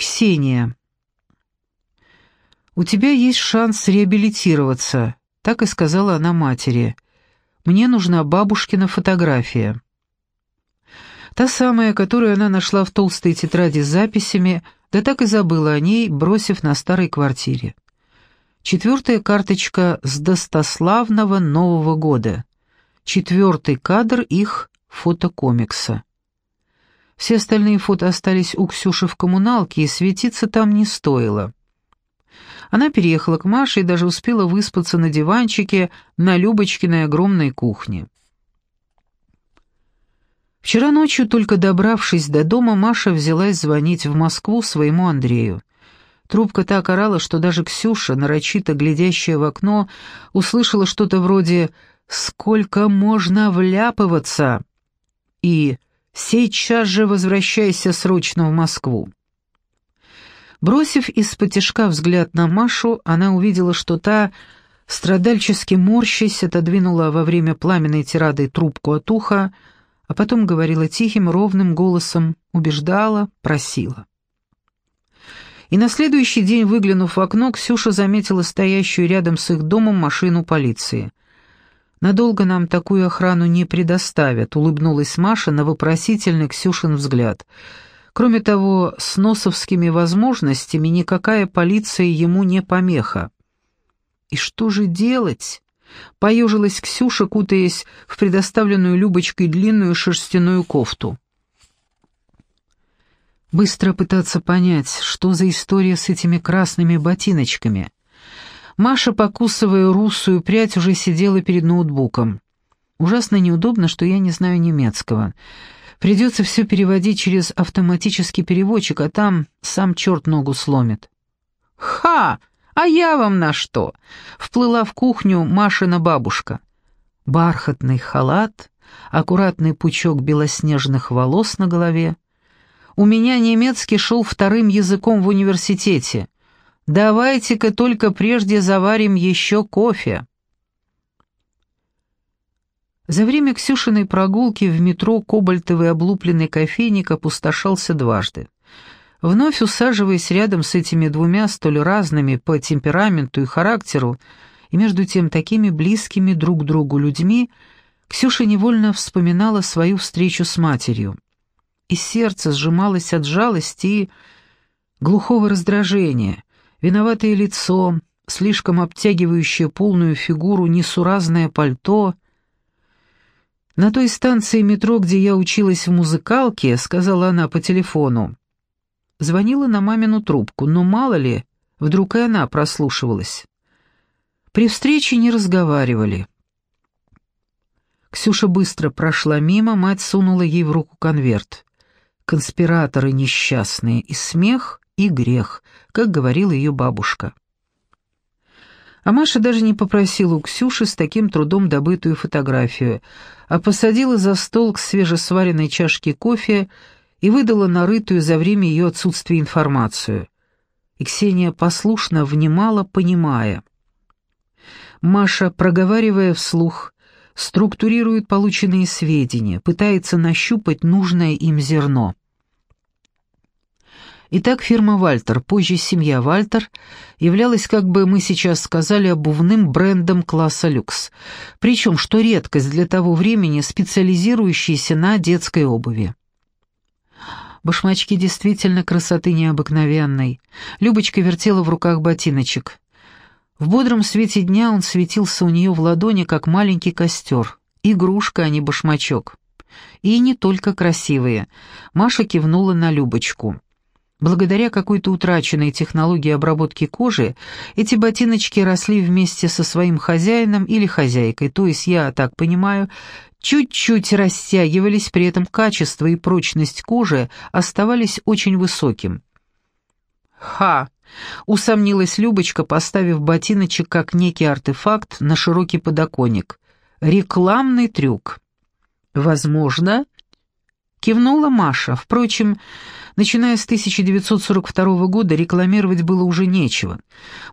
Ксения. «У тебя есть шанс реабилитироваться», — так и сказала она матери. «Мне нужна бабушкина фотография». Та самая, которую она нашла в толстой тетради с записями, да так и забыла о ней, бросив на старой квартире. Четвертая карточка с достославного Нового года. Четвертый кадр их фотокомикса. Все остальные фото остались у Ксюши в коммуналке, и светиться там не стоило. Она переехала к Маше и даже успела выспаться на диванчике на Любочкиной огромной кухне. Вчера ночью, только добравшись до дома, Маша взялась звонить в Москву своему Андрею. Трубка так орала, что даже Ксюша, нарочито глядящая в окно, услышала что-то вроде «Сколько можно вляпываться?» и «Сейчас же возвращайся срочно в Москву». Бросив из-под взгляд на Машу, она увидела, что та, страдальчески морщась, отодвинула во время пламенной тирады трубку от уха, а потом говорила тихим, ровным голосом, убеждала, просила. И на следующий день, выглянув в окно, Ксюша заметила стоящую рядом с их домом машину полиции. «Надолго нам такую охрану не предоставят», — улыбнулась Маша на вопросительный Ксюшин взгляд. «Кроме того, с носовскими возможностями никакая полиция ему не помеха». «И что же делать?» Поежилась Ксюша, кутаясь в предоставленную Любочкой длинную шерстяную кофту. Быстро пытаться понять, что за история с этими красными ботиночками. Маша, покусывая русую прядь, уже сидела перед ноутбуком. Ужасно неудобно, что я не знаю немецкого. Придется все переводить через автоматический переводчик, а там сам черт ногу сломит. «Ха!» «А я вам на что?» — вплыла в кухню Машина бабушка. Бархатный халат, аккуратный пучок белоснежных волос на голове. У меня немецкий шел вторым языком в университете. Давайте-ка только прежде заварим еще кофе. За время Ксюшиной прогулки в метро кобальтовый облупленный кофейник опустошался дважды. Вновь усаживаясь рядом с этими двумя столь разными по темпераменту и характеру, и между тем такими близкими друг другу людьми, Ксюша невольно вспоминала свою встречу с матерью. И сердце сжималось от жалости и глухого раздражения, виноватое лицо, слишком обтягивающее полную фигуру, несуразное пальто. «На той станции метро, где я училась в музыкалке», — сказала она по телефону, Звонила на мамину трубку, но мало ли, вдруг и она прослушивалась. При встрече не разговаривали. Ксюша быстро прошла мимо, мать сунула ей в руку конверт. Конспираторы несчастные, и смех, и грех, как говорила ее бабушка. А Маша даже не попросила у Ксюши с таким трудом добытую фотографию, а посадила за стол к свежесваренной чашке кофе и выдала нарытую за время ее отсутствия информацию. И Ксения послушно внимала, понимая. Маша, проговаривая вслух, структурирует полученные сведения, пытается нащупать нужное им зерно. Итак, фирма «Вальтер», позже семья «Вальтер», являлась, как бы мы сейчас сказали, обувным брендом класса люкс, причем, что редкость для того времени, специализирующейся на детской обуви. Башмачки действительно красоты необыкновенной. Любочка вертела в руках ботиночек. В бодром свете дня он светился у нее в ладони, как маленький костер. Игрушка, а не башмачок. И не только красивые. Маша кивнула на Любочку. Благодаря какой-то утраченной технологии обработки кожи, эти ботиночки росли вместе со своим хозяином или хозяйкой, то есть, я так понимаю, чуть-чуть растягивались, при этом качество и прочность кожи оставались очень высоким. «Ха!» — усомнилась Любочка, поставив ботиночек как некий артефакт на широкий подоконник. «Рекламный трюк». «Возможно», — кивнула Маша. Впрочем, Начиная с 1942 года рекламировать было уже нечего.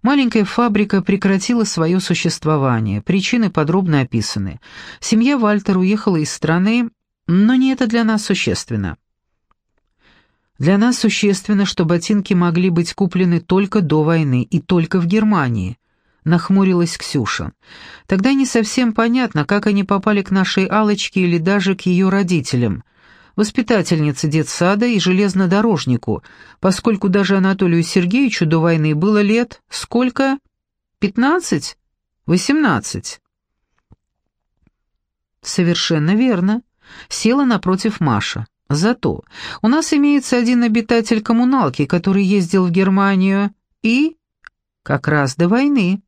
Маленькая фабрика прекратила свое существование, причины подробно описаны. Семья Вальтер уехала из страны, но не это для нас существенно. Для нас существенно, что ботинки могли быть куплены только до войны и только в Германии. Нахмурилась Ксюша. Тогда не совсем понятно, как они попали к нашей Алочке или даже к ее родителям. Воспитательнице детсада и железнодорожнику, поскольку даже Анатолию Сергеевичу до войны было лет сколько? Пятнадцать? Восемнадцать? Совершенно верно. Села напротив Маша. Зато у нас имеется один обитатель коммуналки, который ездил в Германию и... как раз до войны.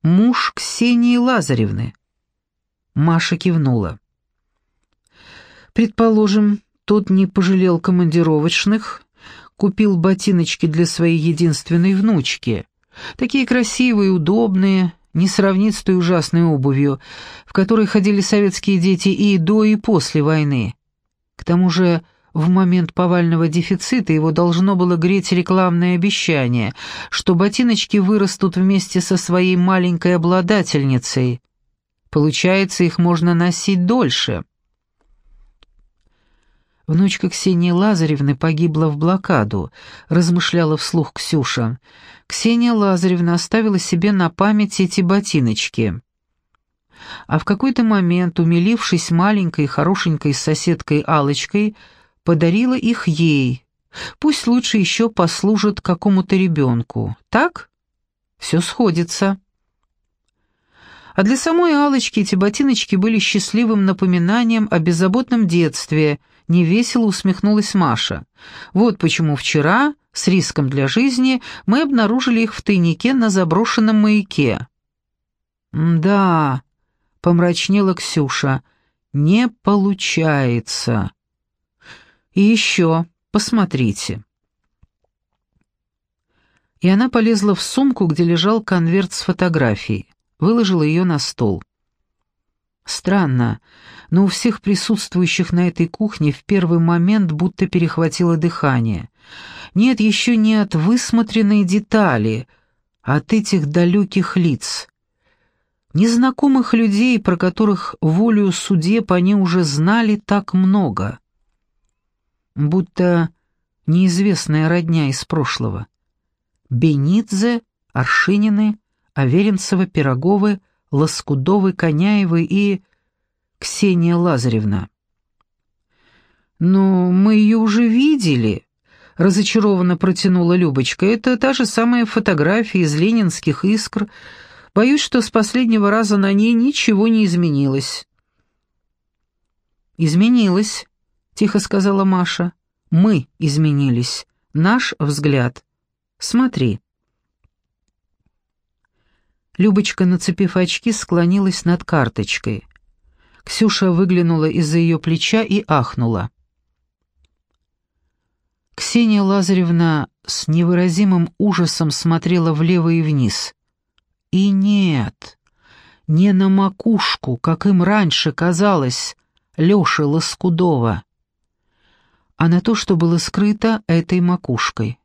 Муж Ксении Лазаревны. Маша кивнула. Предположим, тот не пожалел командировочных, купил ботиночки для своей единственной внучки. Такие красивые, удобные, не сравнить с той ужасной обувью, в которой ходили советские дети и до, и после войны. К тому же в момент повального дефицита его должно было греть рекламное обещание, что ботиночки вырастут вместе со своей маленькой обладательницей. Получается, их можно носить дольше. Внучка Ксении Лазаревны погибла в блокаду, размышляла вслух Ксюша. Ксения Лазаревна оставила себе на память эти ботиночки а в какой-то момент, умилившись маленькой хорошенькой соседкой алочкой подарила их ей. Пусть лучше еще послужат какому-то ребенку. Так? Все сходится. А для самой алочки эти ботиночки были счастливым напоминанием о беззаботном детстве, невесело усмехнулась Маша. Вот почему вчера, с риском для жизни, мы обнаружили их в тайнике на заброшенном маяке. «Да», — помрачнела Ксюша. «Не получается». «И еще, посмотрите». И она полезла в сумку, где лежал конверт с фотографией, выложила ее на стол. Странно, но у всех присутствующих на этой кухне в первый момент будто перехватило дыхание. Нет, еще не от высмотренной детали, а от этих далеких лиц незнакомых людей, про которых волю судеб они уже знали так много. Будто неизвестная родня из прошлого. Бенидзе, Аршинины, Аверинцева, Пироговы, Лоскудовы, Коняевы и Ксения Лазаревна. «Но мы ее уже видели», — разочарованно протянула Любочка. «Это та же самая фотография из ленинских искр», Боюсь, что с последнего раза на ней ничего не изменилось». «Изменилось», — тихо сказала Маша. «Мы изменились. Наш взгляд. Смотри». Любочка, нацепив очки, склонилась над карточкой. Ксюша выглянула из-за ее плеча и ахнула. Ксения Лазаревна с невыразимым ужасом смотрела влево и вниз. И нет, не на макушку, как им раньше казалось, Лёши Лоскудова, а на то, что было скрыто этой макушкой.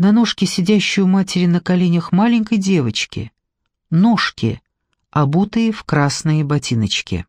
На ножке, сидящей у матери на коленях маленькой девочки, ножки, обутые в красные ботиночки.